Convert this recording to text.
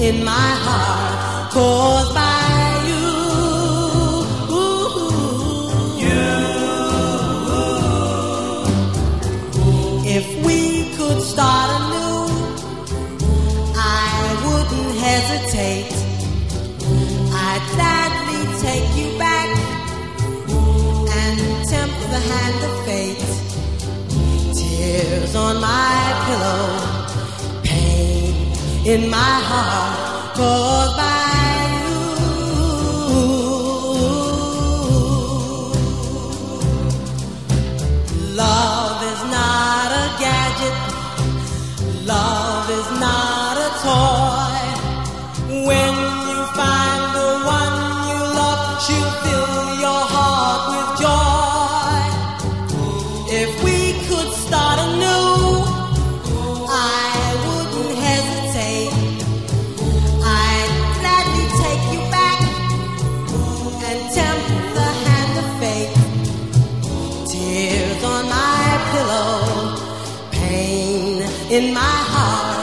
in my heart caused by you. You. If we could start anew, I wouldn't hesitate. I'd gladly take you back and tempt the hand of fate. Tears on my in my heart. Caused by in my heart